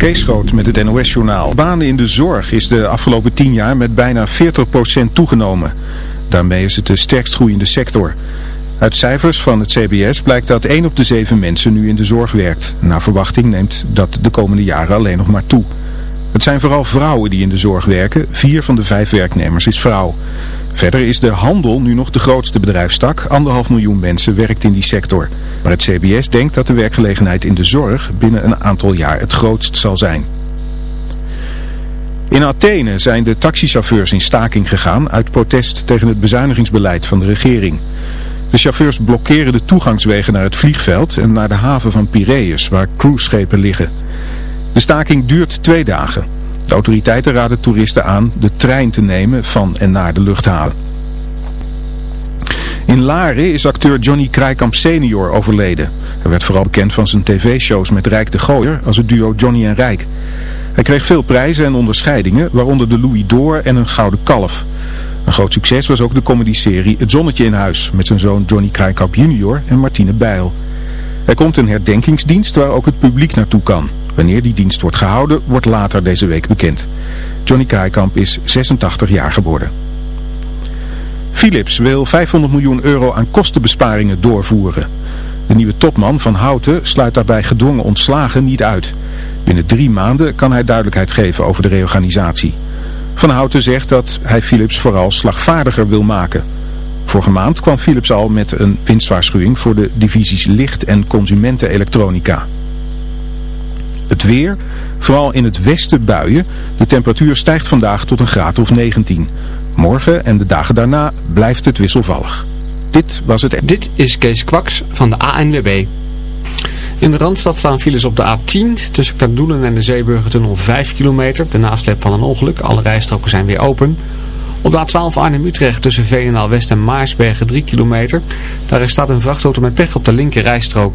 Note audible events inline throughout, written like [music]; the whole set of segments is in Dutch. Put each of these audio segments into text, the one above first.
Kees Groot met het NOS-journaal. Banen in de zorg is de afgelopen 10 jaar met bijna 40% toegenomen. Daarmee is het de sterkst groeiende sector. Uit cijfers van het CBS blijkt dat 1 op de 7 mensen nu in de zorg werkt. Naar verwachting neemt dat de komende jaren alleen nog maar toe. Het zijn vooral vrouwen die in de zorg werken. Vier van de vijf werknemers is vrouw. Verder is de handel nu nog de grootste bedrijfstak. Anderhalf miljoen mensen werkt in die sector. Maar het CBS denkt dat de werkgelegenheid in de zorg binnen een aantal jaar het grootst zal zijn. In Athene zijn de taxichauffeurs in staking gegaan uit protest tegen het bezuinigingsbeleid van de regering. De chauffeurs blokkeren de toegangswegen naar het vliegveld en naar de haven van Piraeus, waar cruiseschepen liggen. De staking duurt twee dagen. De autoriteiten raden toeristen aan de trein te nemen van en naar de luchthaven. In Laren is acteur Johnny Krijkamp senior overleden. Hij werd vooral bekend van zijn tv-shows met Rijk de Gooier als het duo Johnny en Rijk. Hij kreeg veel prijzen en onderscheidingen, waaronder de Louis d'Or en een Gouden Kalf. Een groot succes was ook de comedyserie Het Zonnetje in Huis met zijn zoon Johnny Krijkamp junior en Martine Bijl. Er komt een herdenkingsdienst waar ook het publiek naartoe kan. Wanneer die dienst wordt gehouden, wordt later deze week bekend. Johnny Krijkamp is 86 jaar geworden. Philips wil 500 miljoen euro aan kostenbesparingen doorvoeren. De nieuwe topman van Houten sluit daarbij gedwongen ontslagen niet uit. Binnen drie maanden kan hij duidelijkheid geven over de reorganisatie. Van Houten zegt dat hij Philips vooral slagvaardiger wil maken. Vorige maand kwam Philips al met een winstwaarschuwing voor de divisies licht- en consumentenelektronica. Het weer, vooral in het westen buien. De temperatuur stijgt vandaag tot een graad of 19. Morgen en de dagen daarna blijft het wisselvallig. Dit was het... Dit is Kees Kwaks van de ANWB. In de Randstad staan files op de A10 tussen Kadoelen en de Zeeburgertunnel 5 kilometer. De nasleep van een ongeluk. Alle rijstroken zijn weer open. Op de A12 Arnhem-Utrecht tussen Veenendaal West en Maarsbergen 3 kilometer. Daar staat een vrachtauto met pech op de linker rijstrook.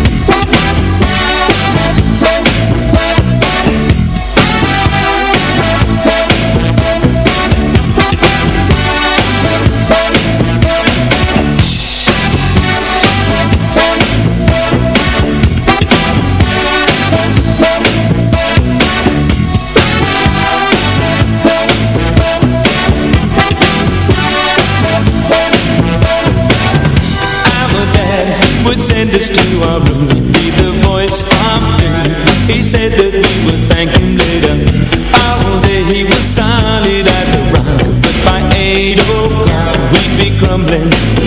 Would send us to room He'd be the voice of doom He said that we would thank him later. All day he was solid as a rock But by eight o'clock we'd be crumbling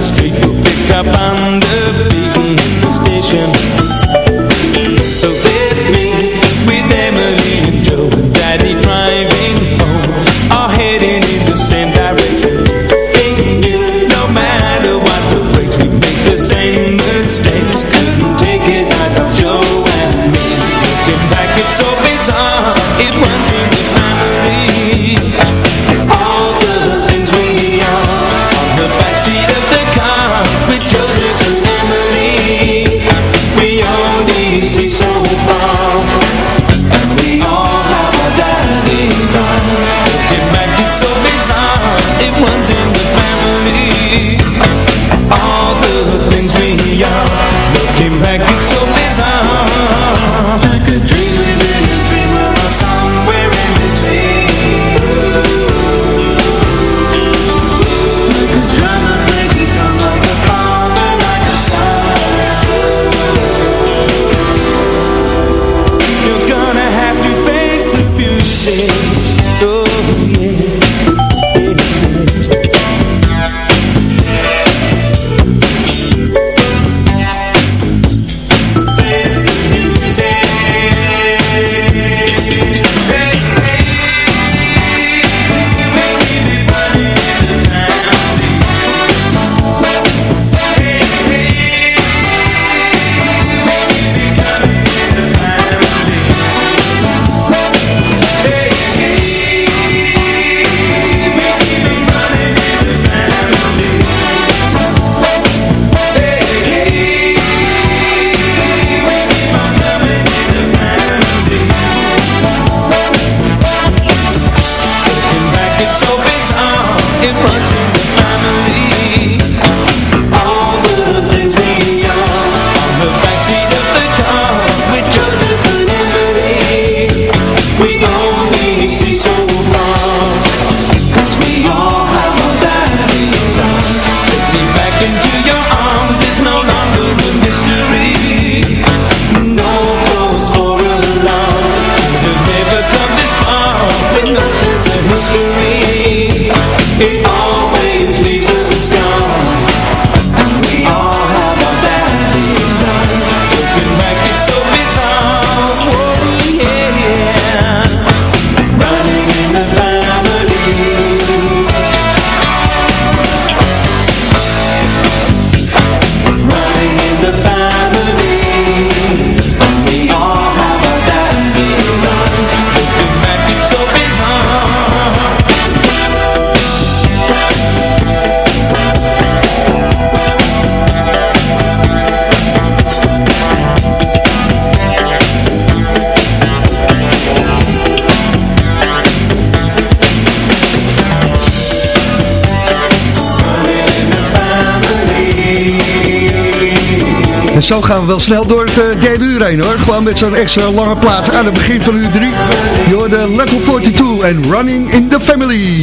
Street you picked up on the beat in the station. Zo gaan we wel snel door het uh, derde uur heen hoor. Gewoon met zo'n extra lange plaat aan het begin van uur 3. Je hoorde Level 42 en Running in the Family.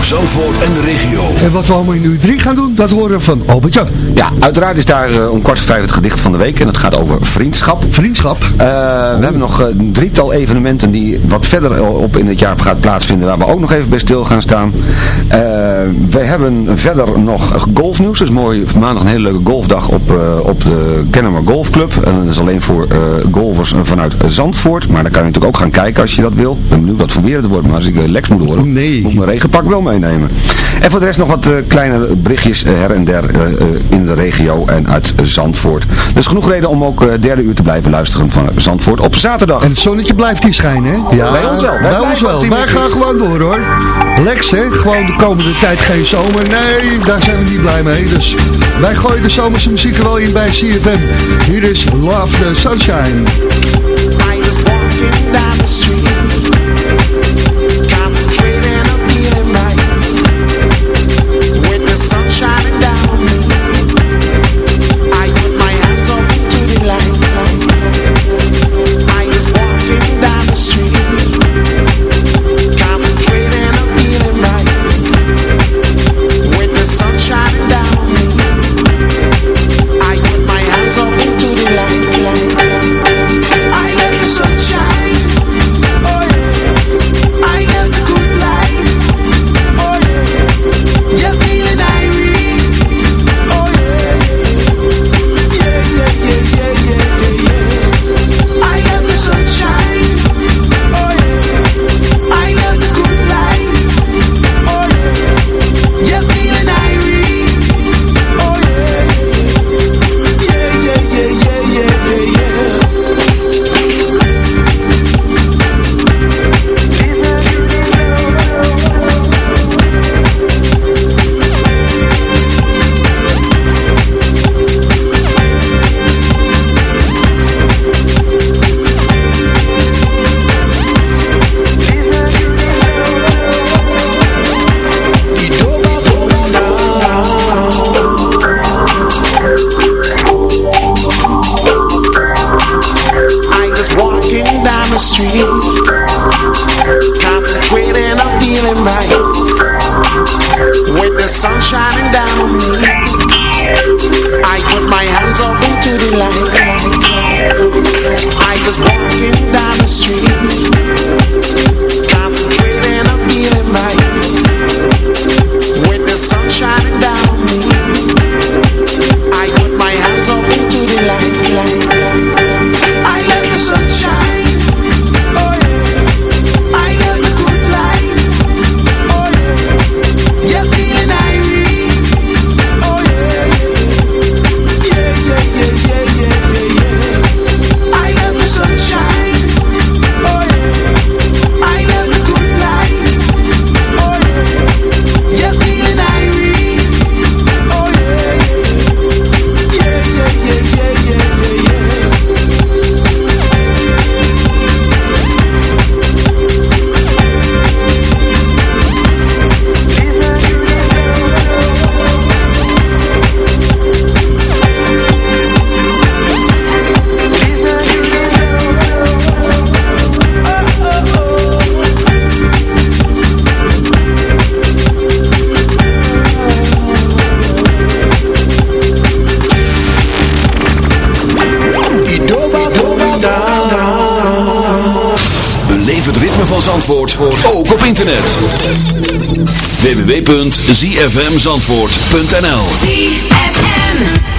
Voor Zandvoort en de regio. En wat we allemaal in uur 3 gaan doen, dat horen we van Albert Jan. Ja, uiteraard is daar uh, om kwart voor vijf het gedicht van de week. En het gaat over vriendschap. Vriendschap. Uh, we hebben nog een drietal evenementen die wat verder op in het jaar gaat plaatsvinden. Waar we ook nog even bij stil gaan staan. we hebben verder nog golfnieuws. Het is mooi. Maandag een hele leuke golfdag op, uh, op de Kennemer Golfclub. En dat is alleen voor uh, golfers vanuit Zandvoort. Maar dan kan je natuurlijk ook gaan kijken als je dat wil. Ik ben benieuwd wat voor weer het wordt. Maar als ik uh, Lex moet horen, nee. moet ik mijn regenpak wel meenemen. En voor de rest nog wat kleine berichtjes her en der in de regio en uit Zandvoort. Dus genoeg reden om ook derde uur te blijven luisteren van Zandvoort op zaterdag. En het zonnetje blijft hier schijnen, hè? Ja, bij ons wel. Bij, bij ons wel. Wij gaan gewoon door, hoor. Lex, hè? Gewoon de komende tijd geen zomer. Nee, daar zijn we niet blij mee. Dus wij gooien de zomerse muziek er wel in bij CFM. Hier is Love the Sunshine. I was walking down the street www.zfmzandvoort.nl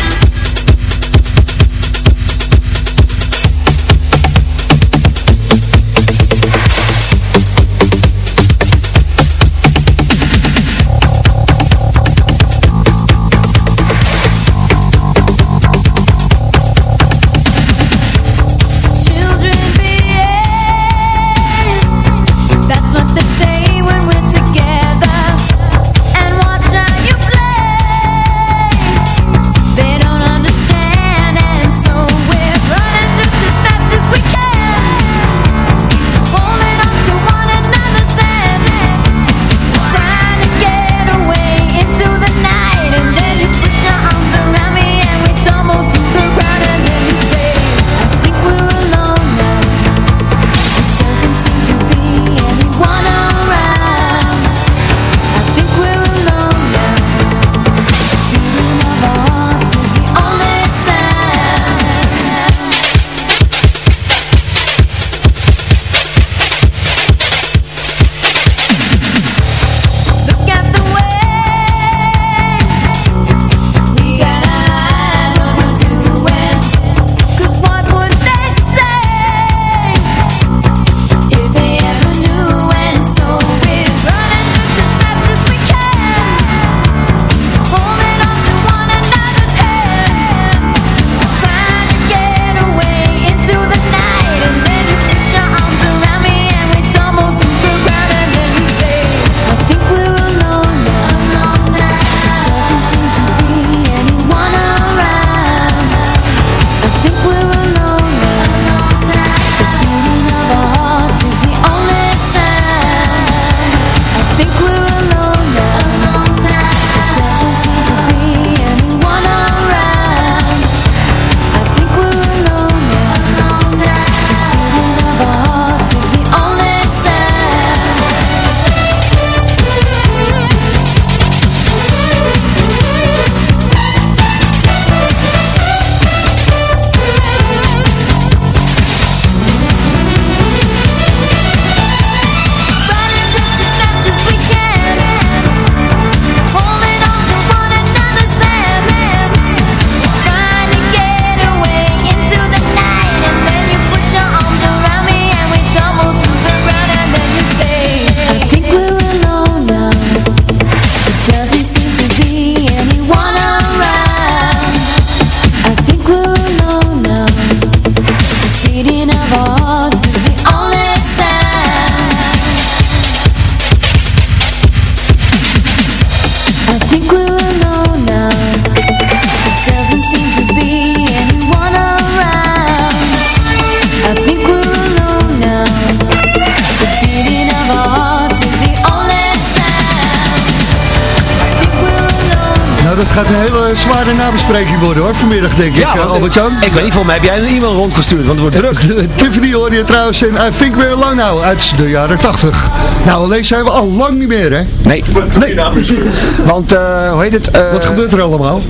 Ja, eh, Albert-Jan. Ik weet niet, volgens mij heb jij een e-mail rondgestuurd, want het wordt druk. [laughs] Tiffany hoor je trouwens in I Think We're Alone Now uit de jaren 80. Nou, alleen zijn we al lang niet meer, hè? Nee. nee. [laughs] Want, eh, hoe heet het? eh, Wat gebeurt er allemaal?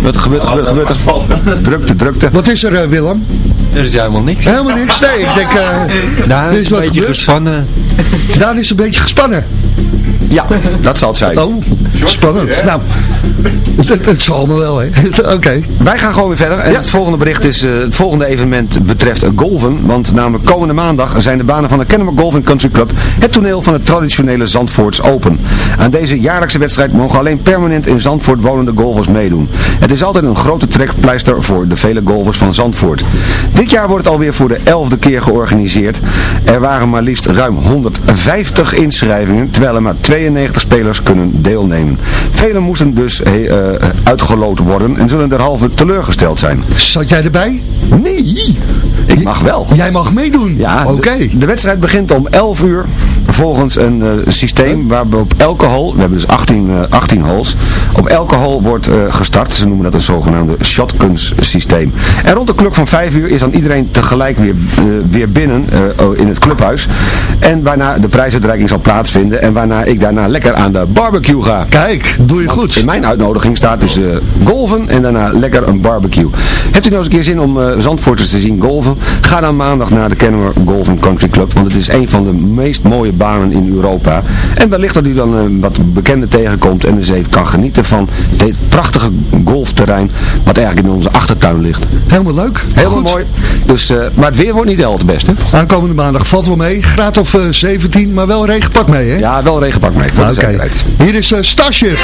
Wat gebeurt er? Gebeurt, er, gebeurt er? Drukte, drukte. Wat is er, eh, Willem? Er is helemaal niks. Helemaal niks. Nee, ik denk, eh Daar is is een wat beetje gebeurd. gespannen. Daan is een beetje gespannen. Ja, dat zal het zijn. Oh, spannend. Nou, [laughs] het, zal me wel, hè. [laughs] Oké. Wij gaan gewoon weer verder. En Ja. het volgende bericht is, eh, het volgende evenement betreft eh, golven. Want namelijk komende maandag zijn de banen van de Kennemer Golf Country Club het toneel van het traditionele Zandvoorts Open. Aan deze jaarlijkse wedstrijd mogen alleen permanent in Zandvoort wonende golfers meedoen. Het is altijd een grote trekpleister voor de vele golfers van Zandvoort. Dit jaar wordt het alweer voor de elfde keer georganiseerd. Er waren maar liefst ruim 150 inschrijvingen, terwijl er maar 92 spelers kunnen deelnemen. Velen moesten dus eh, uitgeloot worden en zullen derhalve teleurgesteld zijn. Zat jij erbij? Nee, ik mag wel. Jij mag meedoen? Ja, Oké. de, de wedstrijd begint om 11 uur volgens een eh, systeem waar we op elke hole, we hebben dus 18, eh, 18 holes, op elke hole wordt eh, gestart. Ze noemen dat een zogenaamde shotguns systeem. En rond de klok van 5 uur is dan iedereen tegelijk weer, eh, weer binnen oh, in het clubhuis. En waarna de prijsuitreiking zal plaatsvinden en waarna ik daarna lekker aan de barbecue ga. Kijk, doe je Want goed. In mijn uitnodiging staat dus golven en daarna lekker een barbecue. Hebt u nou eens een keer zin om Zandvoorters te zien golven? Ga dan maandag naar de Kennemer Golf Country Club. Want het is een van de meest mooie banen in Europa. En wellicht dat u dan eh, wat bekenden tegenkomt en eens even kan genieten van dit prachtige golfterrein. Wat eigenlijk in onze achtertuin ligt. Helemaal leuk. Helemaal mooi. Dus, eh, maar het weer wordt niet altijd het beste. Aankomende maandag valt wel mee. Graad of eh, 17, maar wel regenpak mee, hè? Ja, wel regenpak mee voor Nou, de Oké. zekerheid. Hier is eh, Starship.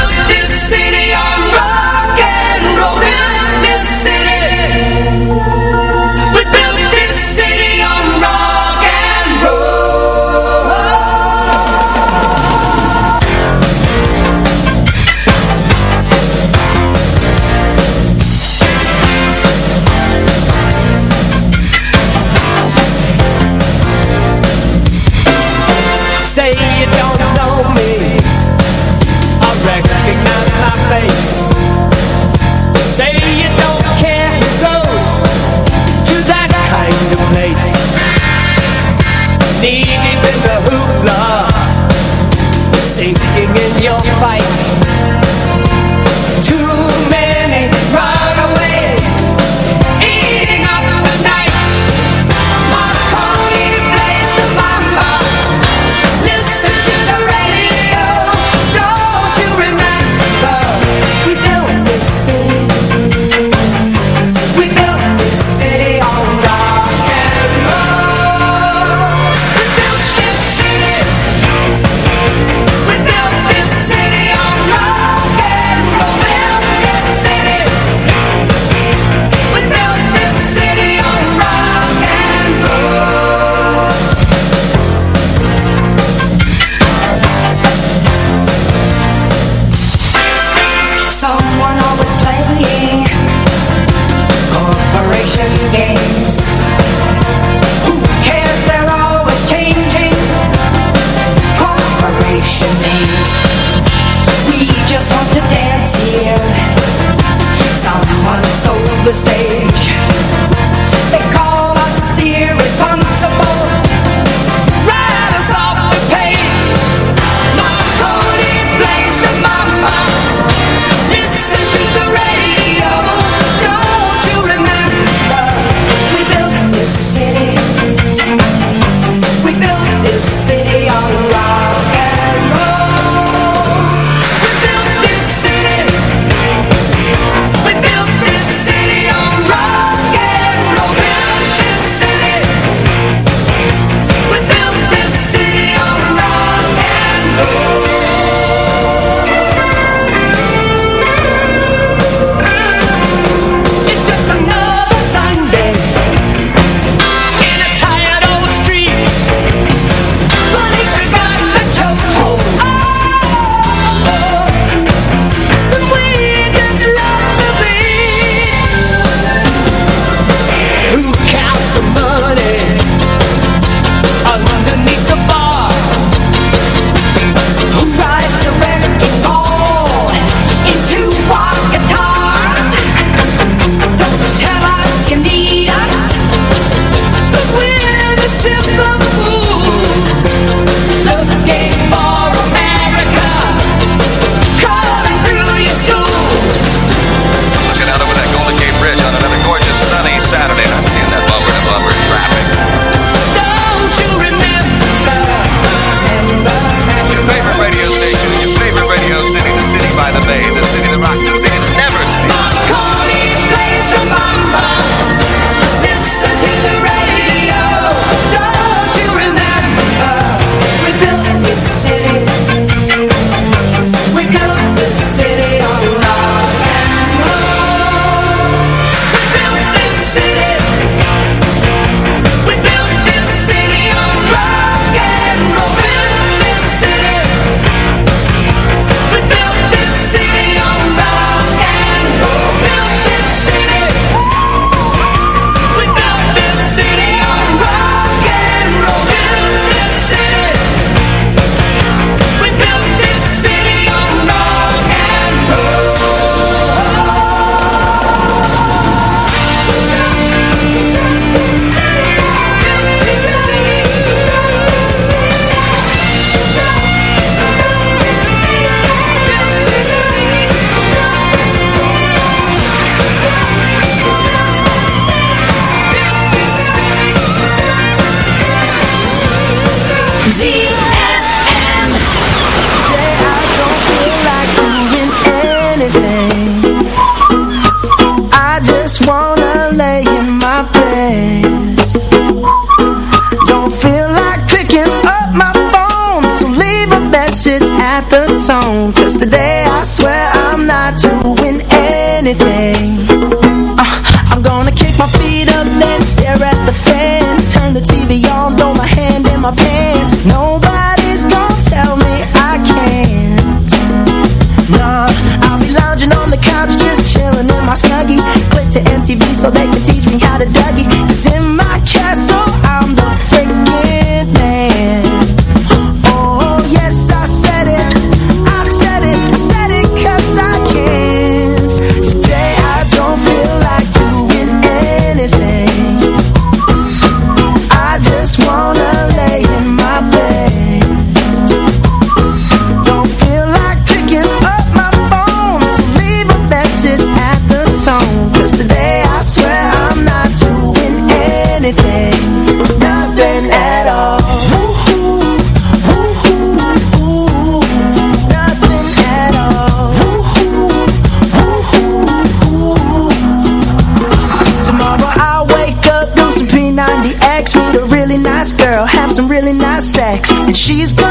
She's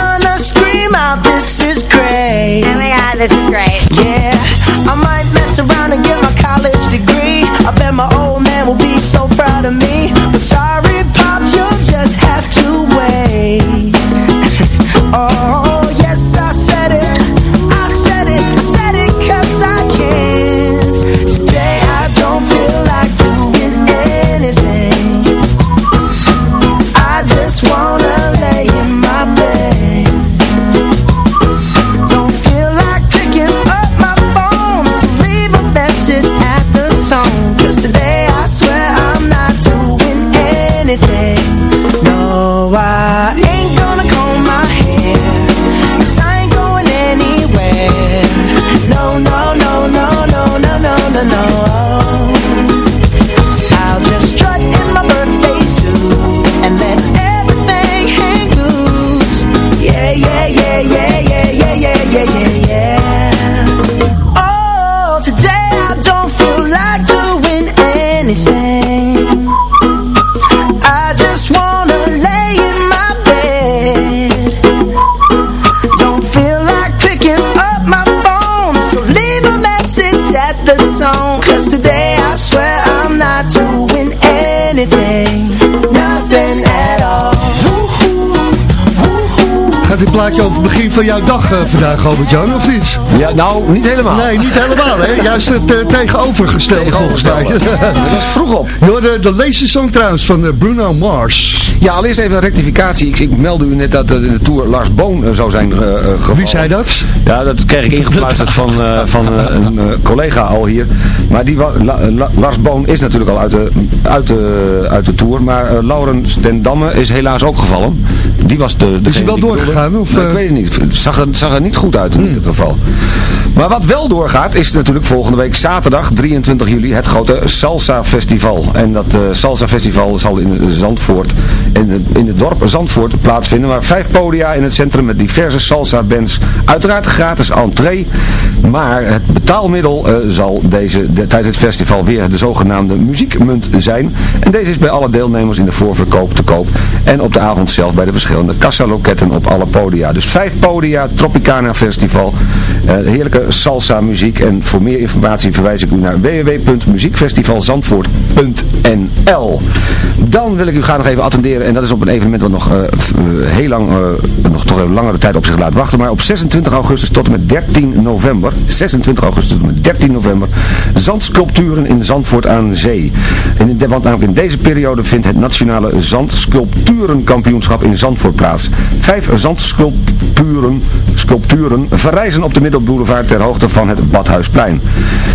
begin van jouw dag eh, vandaag, Albert-Jan, of niet? Ja, nou, niet helemaal. Nee, niet helemaal, hè? Juist het eh, tegenovergestelde volgens mij. Dat was vroeg op. [laughs] Door de, de Song trouwens van eh, Bruno Mars. Ja, allereerst even een rectificatie. Ik, ik meldde u net dat in de Tour Lars Boon zou zijn gevallen. Wie zei dat? Ja, dat kreeg ik ingefluisterd van, van een collega al hier. Maar die La- La- Lars Boon is natuurlijk al uit de, uit de, uit de Tour. Maar Laurens den Damme is helaas ook gevallen. Die was de, Is hij wel doorgegaan? Of, ik weet niet. Het zag er, zag er niet goed uit in ieder geval. Maar wat wel doorgaat is natuurlijk volgende week zaterdag 23 juli het grote Salsa Festival. En dat eh, Salsa Festival zal in Zandvoort, in het, in het dorp Zandvoort plaatsvinden. Waar vijf podia in het centrum met diverse salsa bands. Uiteraard gratis entree. Maar het betaalmiddel eh, zal deze, de- tijdens het festival weer de zogenaamde muziekmunt zijn. En deze is bij alle deelnemers in de voorverkoop te koop. En op de avond zelf bij de verschillende kassaloketten op alle podia. Dus vijf podia, Tropicana Festival. Eh, heerlijke salsa muziek. En voor meer informatie verwijs ik u naar www.muziekfestivalzandvoort.nl Dan wil ik u graag nog even attenderen. En dat is op een evenement wat nog eh, eh, heel lang, nog toch een langere tijd op zich laat wachten. Maar op 26 augustus tot en met 13 november. 26 augustus tot en met 13 november. Zandsculpturen in Zandvoort aan Zee. En in de, want namelijk in deze periode vindt het nationale Zandsculpturenkampioenschap in Zandvoort plaats. Vijf zandsculpturen sculpturen verrijzen op de Middelboulevard ter hoogte van het Badhuisplein.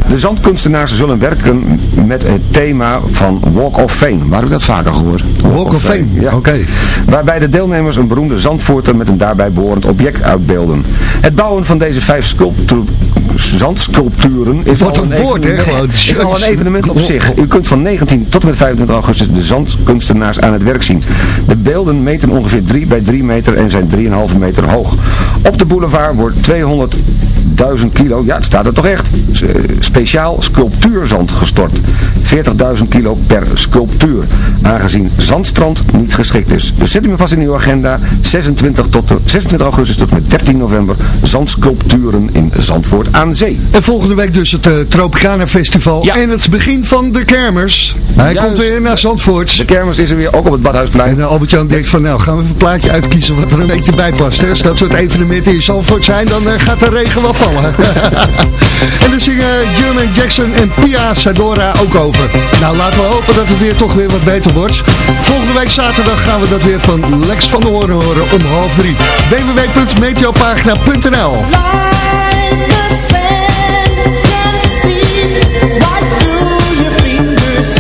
De zandkunstenaars zullen werken met het thema van Walk of Fame. Waar heb ik dat vaker gehoord. Walk of Fame, ja. oké. Waarbij de deelnemers een beroemde zandvoorter met een daarbij behorend object uitbeelden. Het bouwen van deze vijf sculptu- zandsculpturen is Wat al een een, woord, hè, evenement- gewoon. is al een evenement op zich. U kunt van 19 tot en met 25 augustus de zandkunstenaars aan het werk zien. De beelden meten ongeveer 3 bij 3 meter en zijn 3,5 meter hoog. Op de boulevard wordt 200.000 kilo, ja het staat er toch echt, eh, speciaal sculptuurzand gestort. 40.000 kilo per sculptuur, aangezien zandstrand niet geschikt is. Dus zet hem vast in uw agenda, 26, tot de, 26 augustus tot en met 13 november, zandsculpturen in Zandvoort aan zee. En volgende week dus het eh, Tropicana Festival Ja. en het begin van de kermers. Hij Juist. komt weer naar Zandvoort. De kermis is er weer, ook op het Badhuisplein. En uh, Albert-Jan denkt van nou gaan we even een plaatje uitkiezen wat er een beetje bij past. Hè? Als dat soort evenementen in Zandvoort zijn, dan eh, gaat de regen wel vallen. [laughs] en dan zingen Jermaine Jackson en Pia Sadora ook over. Nou laten we hopen dat het weer toch weer wat beter wordt. Volgende week zaterdag gaan we dat weer van Lex van der Hoorn horen om half drie. www.meteopagina.nl Like the sand can see right through your fingers,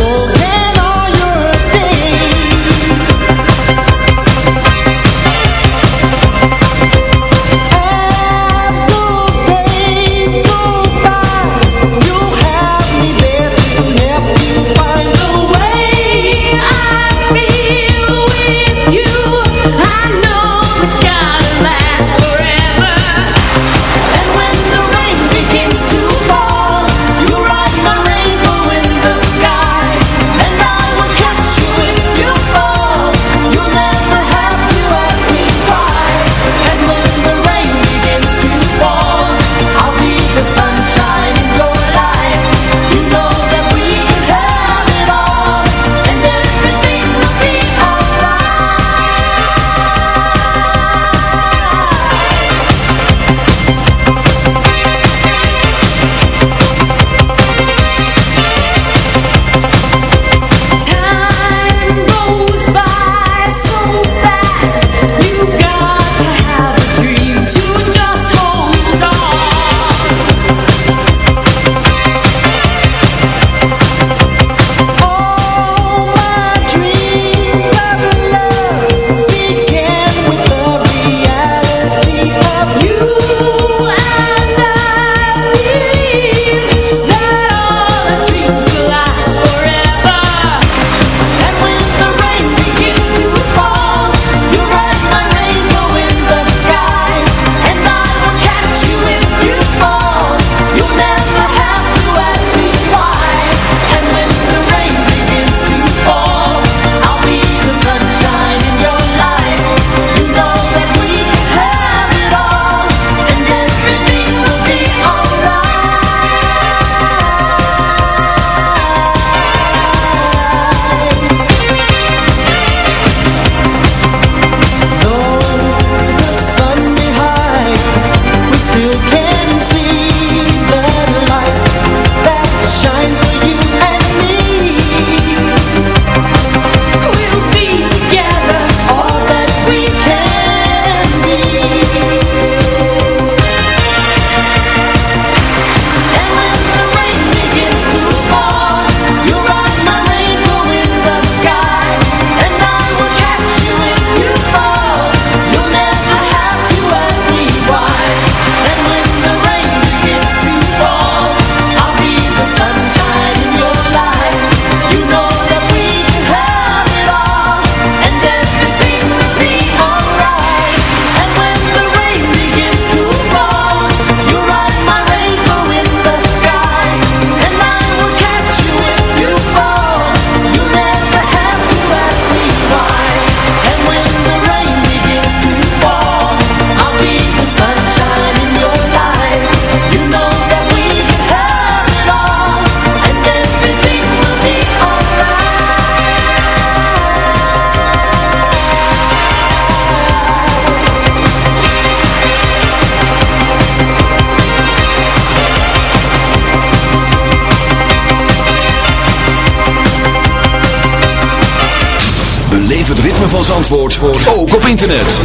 Zandvoort ook op internet.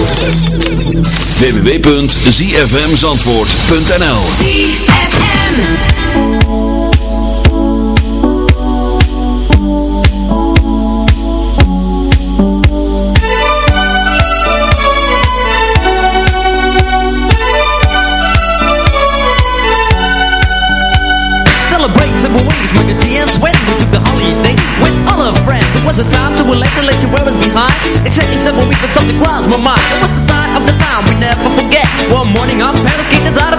www.zfmzandvoort.nl ZFM Celebrate the boys, make a to the holidays with all our friends. Was a time to weeks and something crossed my mind. Was the sign of the time we never forget. One morning our parents kicked us out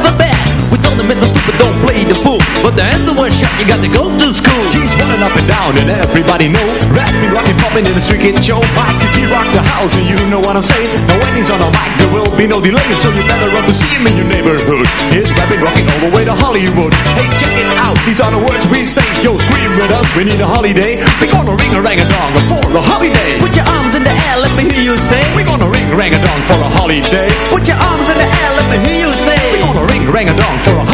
But the answer was shut, you got to go to school. G's running up and down and everybody know. Rapping, rocking, popping in the street kid show Mike G rock the house? And you know what I'm saying? Now when he's on a mic there will be no delay. So you better run to see him in your neighborhood. He's rapping, rocking all the way to Hollywood. Hey check it out, these are the words we say. Yo scream with us, we need a holiday. We're gonna ring a rang a dong for a holiday. Put your arms in the air, let me hear you say. We're gonna ring a rang a dong for a holiday. Put your arms in the air, let me hear you say. We're gonna ring a rang a dong for a holiday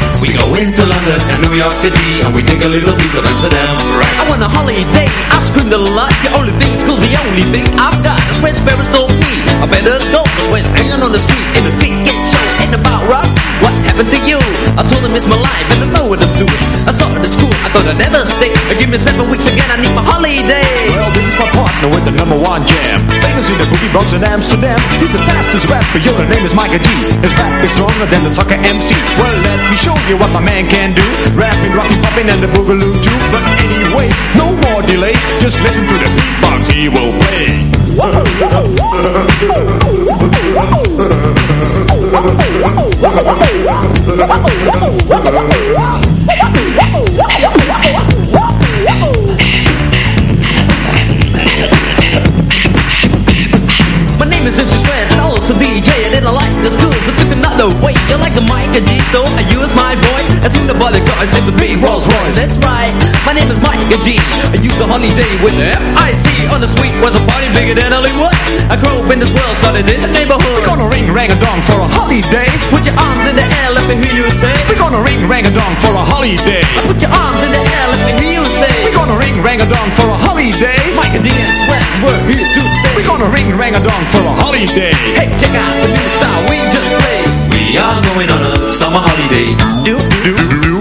We go into London and New York City And we take a little piece of Amsterdam Right I want a holiday, I've screamed a lot. The only thing cool, the only thing I've got is when Sparrows told me I better go. When hanging on the street, in the street get show ain't about rocks. What happened to you? I told him it's my life, and I know what I'm doing. I saw at school, I thought I'd never stay. Give me seven weeks again, I need my holiday. Well, this is my partner with the number one jam Famous in the boogie Bronx in Amsterdam He's the fastest rapper, yo, the name is Micah G His rap is stronger than the sucker MC Well, let me show you what my man can do Rapping, rocking, popping, and the boogaloo too But anyway, no more delay Just listen to the beatbox he will play and in a life that's cool, so took another way. You like the mic and G, so I use my voice. As soon as the cars, it's a big Rolls Royce. That's right, my name is Mike and G. I use the holiday with the F-I-C. On the street was a party bigger than Hollywood. I grew up in this world, started in the neighborhood. We're gonna ring rang a dong for a holiday Put your arms in the air, let me hear you say. We're gonna ring rang a dong for a holiday Put your arms in the air, let me hear you say. We're gonna ring rang a dong for a holiday Mike and Sven, we're here to stay. We're gonna ring rang a dong for a holiday Hey, check out the new style we just played. We are going on a summer holiday do, do, do.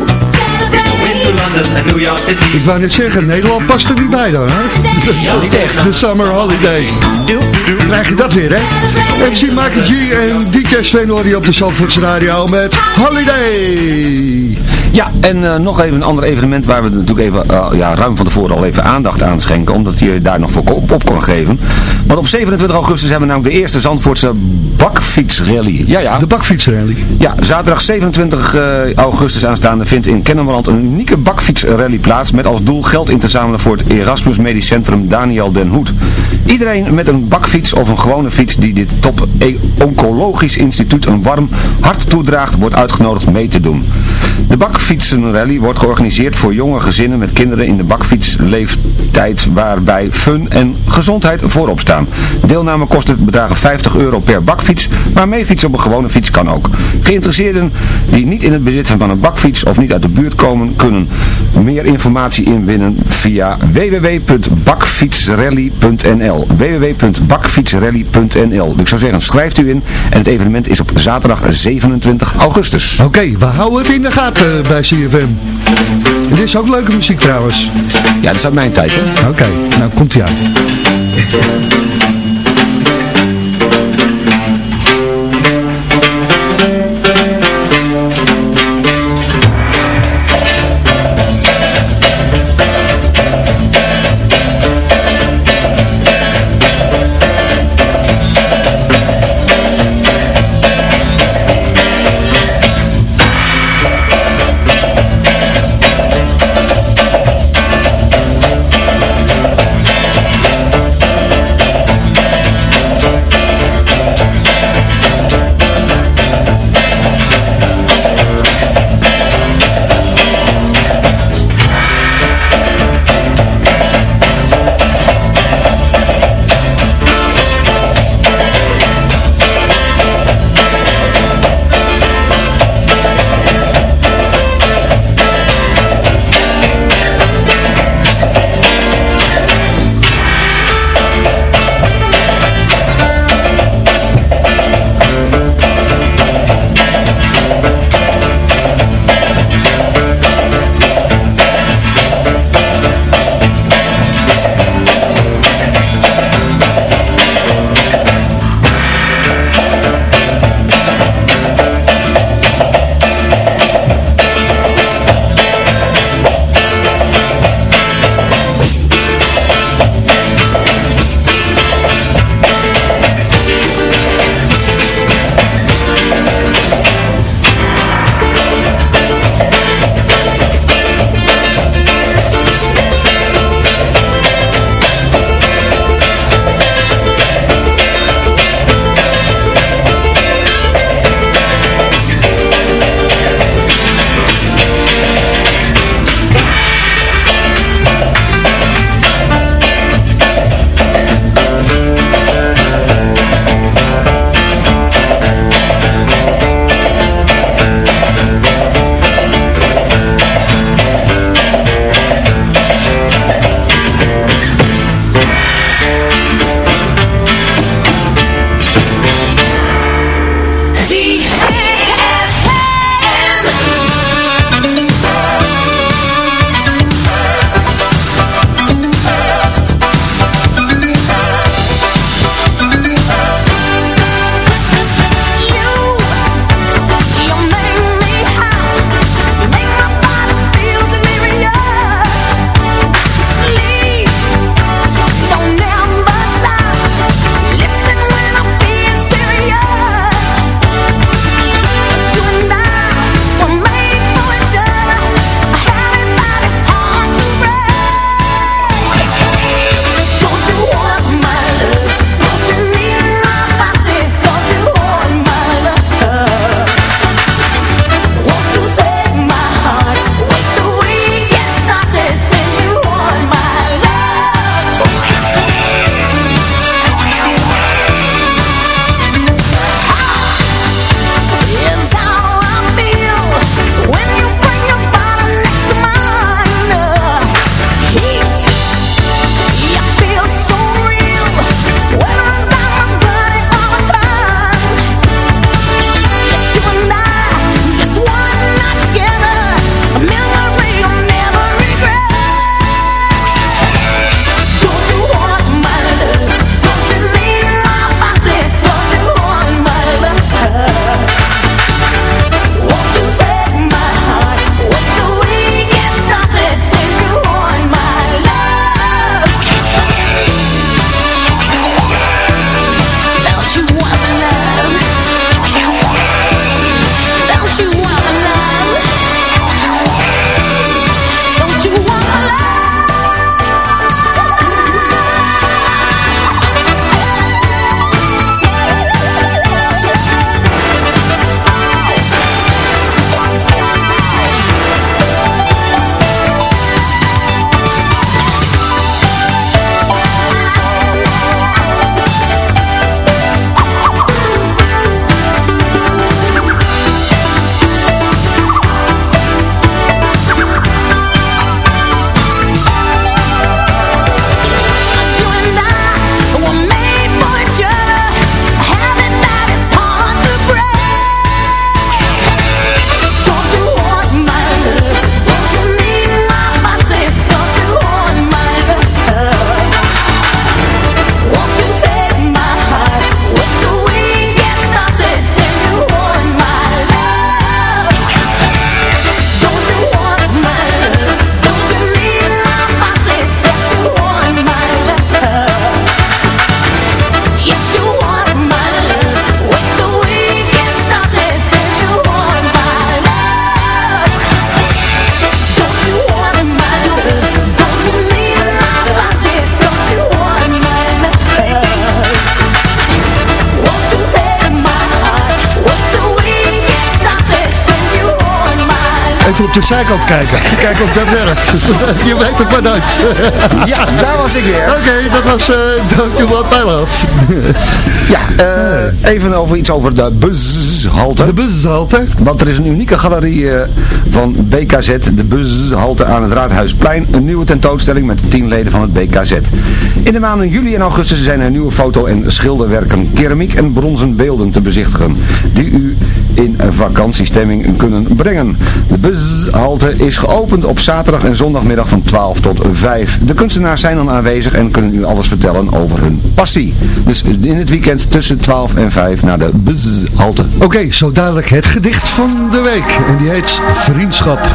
We go into London and New York City Ik wou net zeggen, Nederland past er niet bij dan, hè? niet echt. De Summer Holiday. Krijg je dat weer, hè? MC Michael G en DJ Sven op de Zandvoortse Radio met Holiday. Ja, en eh, nog even een ander evenement waar we natuurlijk even eh, ja, ruim van tevoren al even aandacht aan schenken. Omdat je daar nog voor op, op kan geven. Want op 27 augustus hebben we namelijk de eerste Zandvoortse bakfietsrally. Ja, ja. De bakfietsrally. Ja, zaterdag 27 eh, augustus aanstaande vindt in Kennemerland een unieke bakfietsrally plaats. Met als doel geld in te zamelen voor het Erasmus Medisch Centrum Daniel Den Hoed. Iedereen met een bakfiets of een gewone fiets die dit top E- Oncologisch Instituut een warm hart toedraagt, wordt uitgenodigd mee te doen. De bakfietsenrally wordt georganiseerd voor jonge gezinnen met kinderen in de bakfietsleeftijd waarbij fun en gezondheid voorop staan. Deelnamekosten bedragen 50 euro per bakfiets, maar meefietsen op een gewone fiets kan ook. Geïnteresseerden die niet in het bezit hebben van een bakfiets of niet uit de buurt komen, kunnen meer informatie inwinnen via www.bakfietsrally.nl www.bakfietsrally.nl Dus ik zou zeggen, schrijft u in en het evenement is op zaterdag 27 augustus. Oké, we houden het in de gaten eh, bij CFM. Dit is ook leuke muziek trouwens. Ja, dat is uit mijn tijd? Oké, nou komt ie aan. De zijkant kijken. Kijken of dat werkt. [laughs] Je weet het maar nooit. Ja, daar was ik weer. Oké, dat was uh, Don't You Want My Love. Ja, eh, even over iets over de bushalte. De bushalte. Want er is een unieke galerie eh, van BKZ, de bushalte aan het Raadhuisplein. Een nieuwe tentoonstelling met de tien leden van het BKZ. In de maanden juli en augustus zijn er nieuwe foto- en schilderwerken, keramiek en bronzen beelden te bezichtigen. Die u in vakantiestemming kunnen brengen. De bushalte is geopend op zaterdag en zondagmiddag van 12 tot 5. De kunstenaars zijn dan aanwezig en kunnen u alles vertellen over hun passie. Dus in het weekend tussen 12 en 5 naar de bushalte. Oké, zo dadelijk het gedicht van de week. En die heet Vriendschap.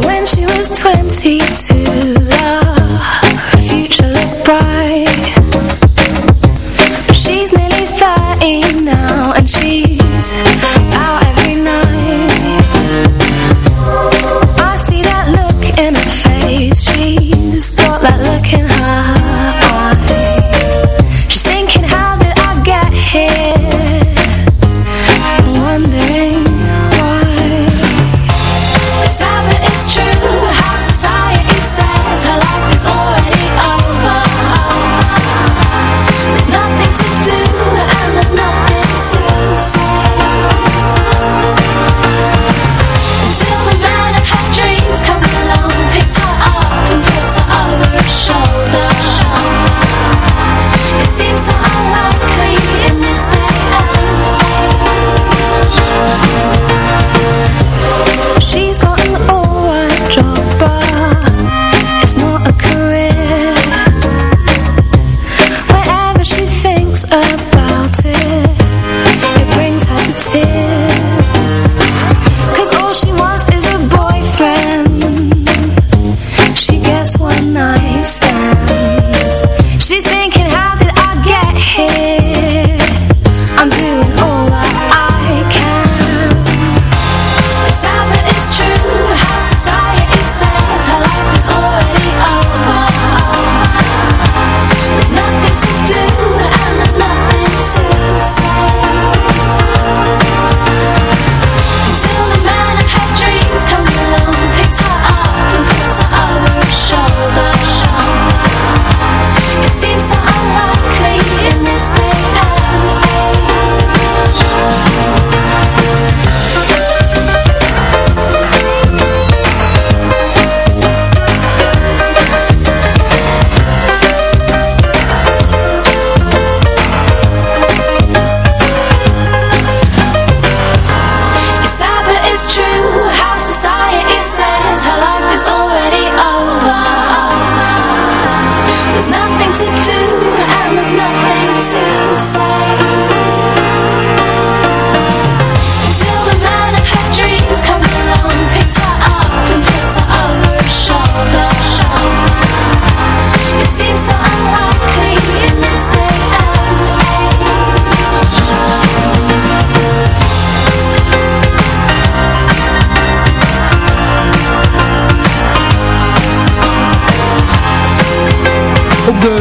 When she was 22,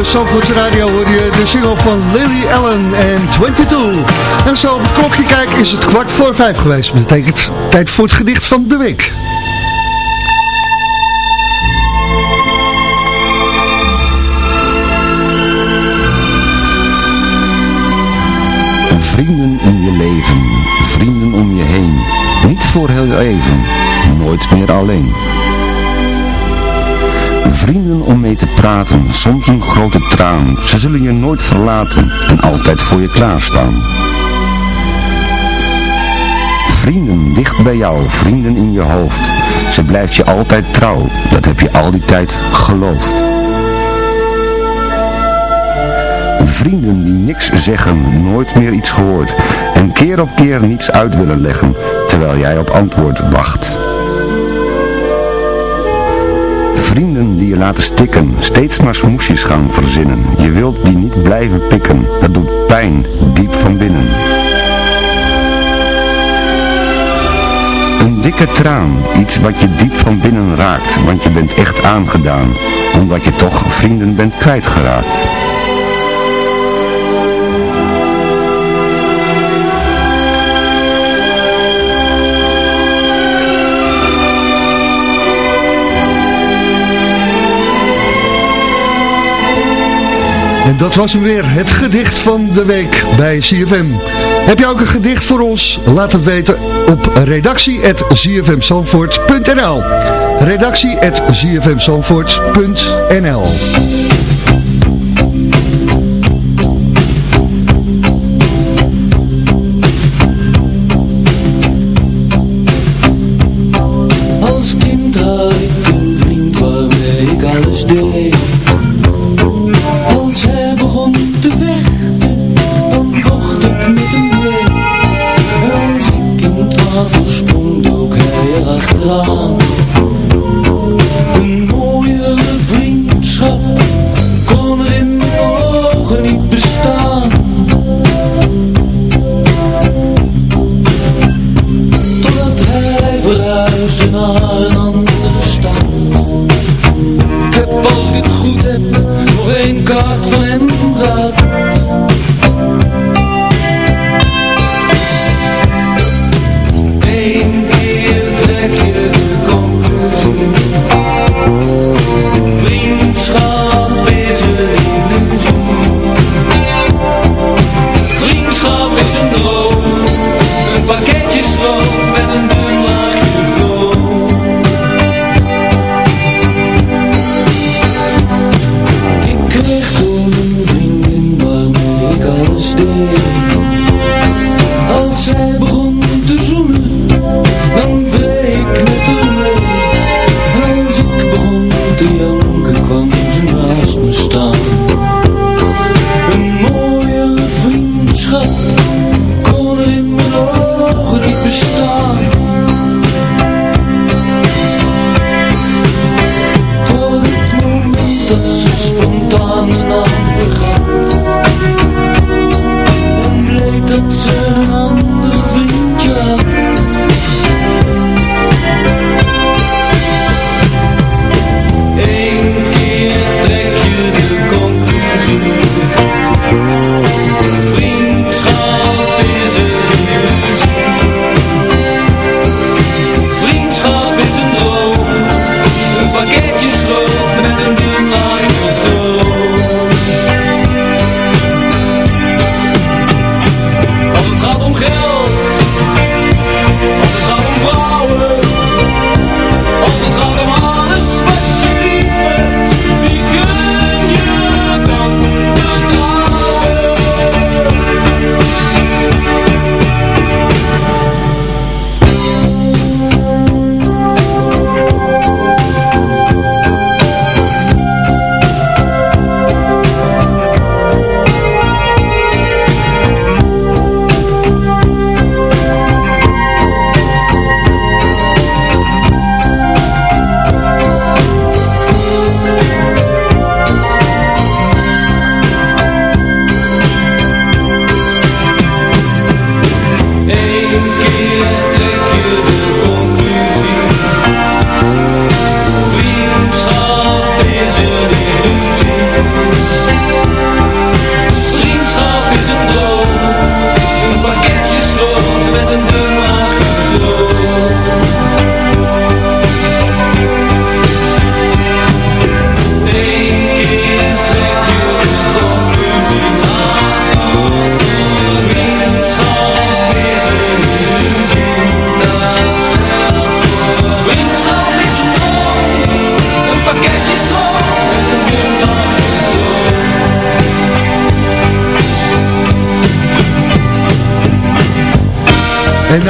Zandvoorts Radio hoor je de single van Lily Allen en 22. En zo op het klokje kijken is het kwart voor vijf geweest. Dat betekent tijd voor het gedicht van de week. Vrienden in je leven, vrienden om je heen. Niet voor heel even, nooit meer alleen. Vrienden om mee te praten, soms een grote traan. Ze zullen je nooit verlaten en altijd voor je klaarstaan. Vrienden dicht bij jou, vrienden in je hoofd. Ze blijft je altijd trouw, dat heb je al die tijd geloofd. Vrienden die niks zeggen, nooit meer iets gehoord. En keer op keer niets uit willen leggen, terwijl jij op antwoord wacht. Vrienden die je laten stikken, steeds maar smoesjes gaan verzinnen. Je wilt die niet blijven pikken, dat doet pijn, diep van binnen. Een dikke traan, iets wat je diep van binnen raakt, want je bent echt aangedaan, omdat je toch vrienden bent kwijtgeraakt. En dat was hem weer, het gedicht van de week bij CFM. Heb je ook een gedicht voor ons? Laat het weten op redactie.zfmzandvoort.nl redactie.zfmzandvoort.nl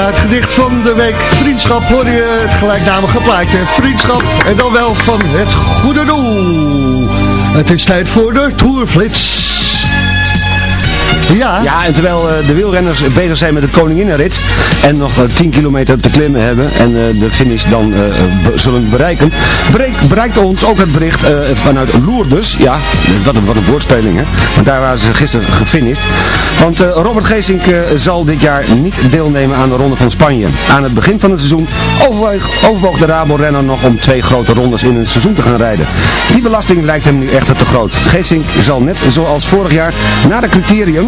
het gedicht van de week Vriendschap hoor je het gelijknamige plaatje. Vriendschap en dan wel van het goede doel. Het is tijd voor de Tourflits. Ja. Ja, en terwijl eh, de wielrenners bezig zijn met de koninginnenrit en nog eh, 10 kilometer te klimmen hebben en eh, de finish dan eh, zullen bereiken, bereik- bereikt ons ook het bericht eh, vanuit Lourdes. Ja, wat een, wat een woordspeling hè. Want daar waren ze gisteren gefinished. Want eh, Robert Geesink eh, zal dit jaar niet deelnemen aan de Ronde van Spanje. Aan het begin van het seizoen overwoog de Rabo-renner nog om twee grote rondes in een seizoen te gaan rijden. Die belasting lijkt hem nu echter te groot. Geesink zal net zoals vorig jaar na de criteria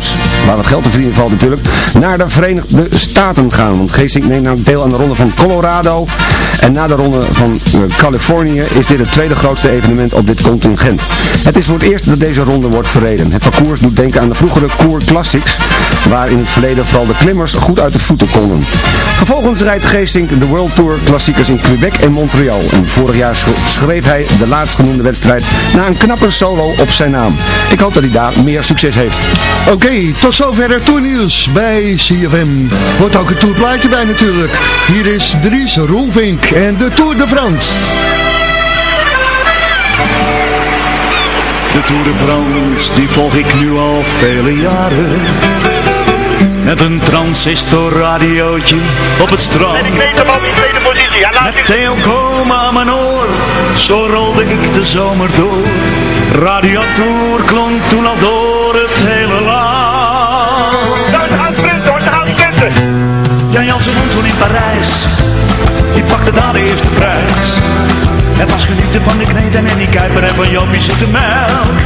Waar wat geld te verdienen valt natuurlijk, naar de Verenigde Staten gaan. Want Geesink neemt namelijk deel aan de ronde van Colorado. En na de ronde van eh, Californië is dit het tweede grootste evenement op dit contingent. Het is voor het eerst dat deze ronde wordt verreden. Het parcours doet denken aan de vroegere Cour Classics, waar in het verleden vooral de klimmers goed uit de voeten konden. Vervolgens rijdt Geesink de World Tour klassiekers in Quebec en Montreal. En vorig jaar sch- schreef hij de laatstgenoemde wedstrijd na een knappe solo op zijn naam. Ik hoop dat hij daar meer succes heeft. Oké, tot zover het toernieuws bij CFM. Wordt ook een toerplaatje bij natuurlijk. Hier is Dries Roelvink en de Tour de France. De Tour de France, die volg ik nu al vele jaren. Met een transistorradiootje op het strand. En ik weet hem ook in tweede positie. Ja, laat Met Theo Koma aan mijn oor, zo rolde ik de zomer door. Radio Tour klonk toen al door het hele land. Gaat sprinten. Jan Jansen won toen in Parijs, daar de prijs. Het was genieten van de kneden en die kuiper en van Jopie zoete melk.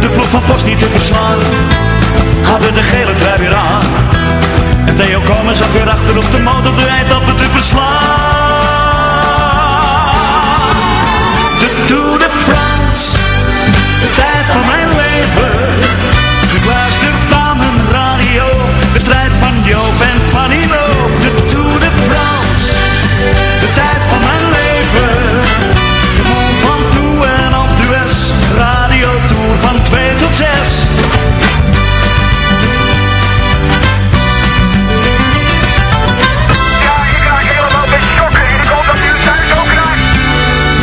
De ploeg van Post niet te verslaan, hadden de gele trui weer aan. En Theo Komen zat weer achter op de motor de eindappen te verslaan. De Tour de France, de tijd van mijn leven.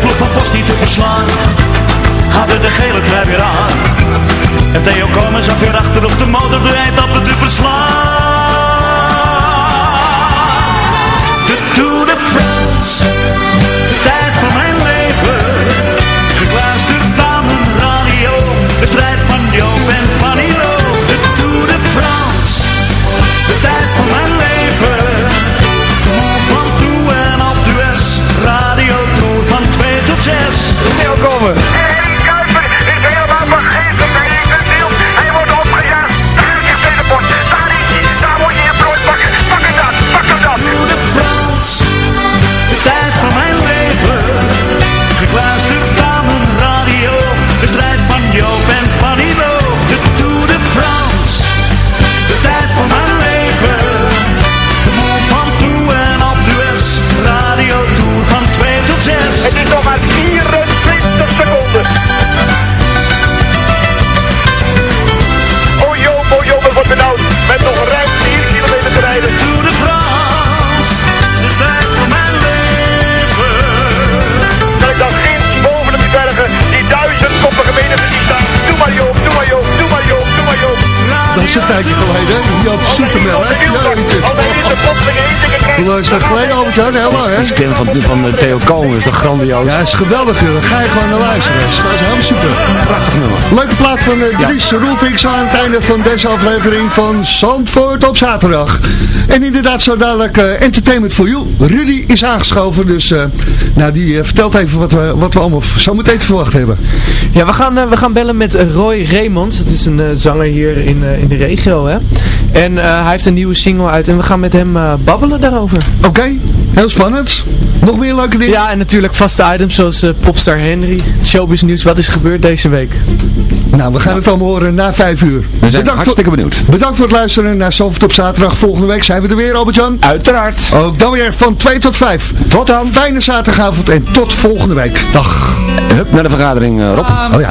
Ploeg van Post niet te verslaan. Hadden de gele trui weer aan. En Theo Komen zat weer achter op de motor De eindappen te verslaan. De Tour de France De tijd van mijn leven. Gekluisterd aan mijn radio De strijd van Joop en van Theo Dat is een tijdje geleden, hè? Joop Soetemel, hè? Hoe lang is dat geleden, Albert-Jan? Heel lang, hè? Die stem van, van eh, Theo Komen is toch grandioos? Ja, is geweldig, joh. Ga je gewoon naar luisteren. Dat is helemaal super. Prachtig nummer. Leuke plaat van uh, Dries Roelvink zo aan het einde van deze aflevering van Zandvoort op zaterdag. En inderdaad zo dadelijk eh, Entertainment for You. Rudy is aangeschoven, dus eh, nou, die vertelt even wat we, wat we allemaal zo meteen te verwachten hebben. Ja, we gaan, we gaan bellen met Roy Raymond. Dat is een zanger hier in, eh, in de regio, hè. En eh, hij heeft een nieuwe single uit en we gaan met hem eh, babbelen daarover. Oké, heel spannend. Nog meer leuke dingen? Ja, en natuurlijk vaste items zoals eh, Popstar Henry, Showbiz Nieuws. Wat is gebeurd deze week? Nou, we gaan het allemaal horen na vijf uur. We zijn hartstikke benieuwd. Bedankt voor het luisteren naar Zandvoort op zaterdag. Volgende week zijn we er weer, Albert-Jan. Uiteraard. Ook dan weer van 2 tot 5. Tot dan. Fijne zaterdagavond en tot volgende week. Dag. Hup naar de vergadering, eh, Rob. Oh ja.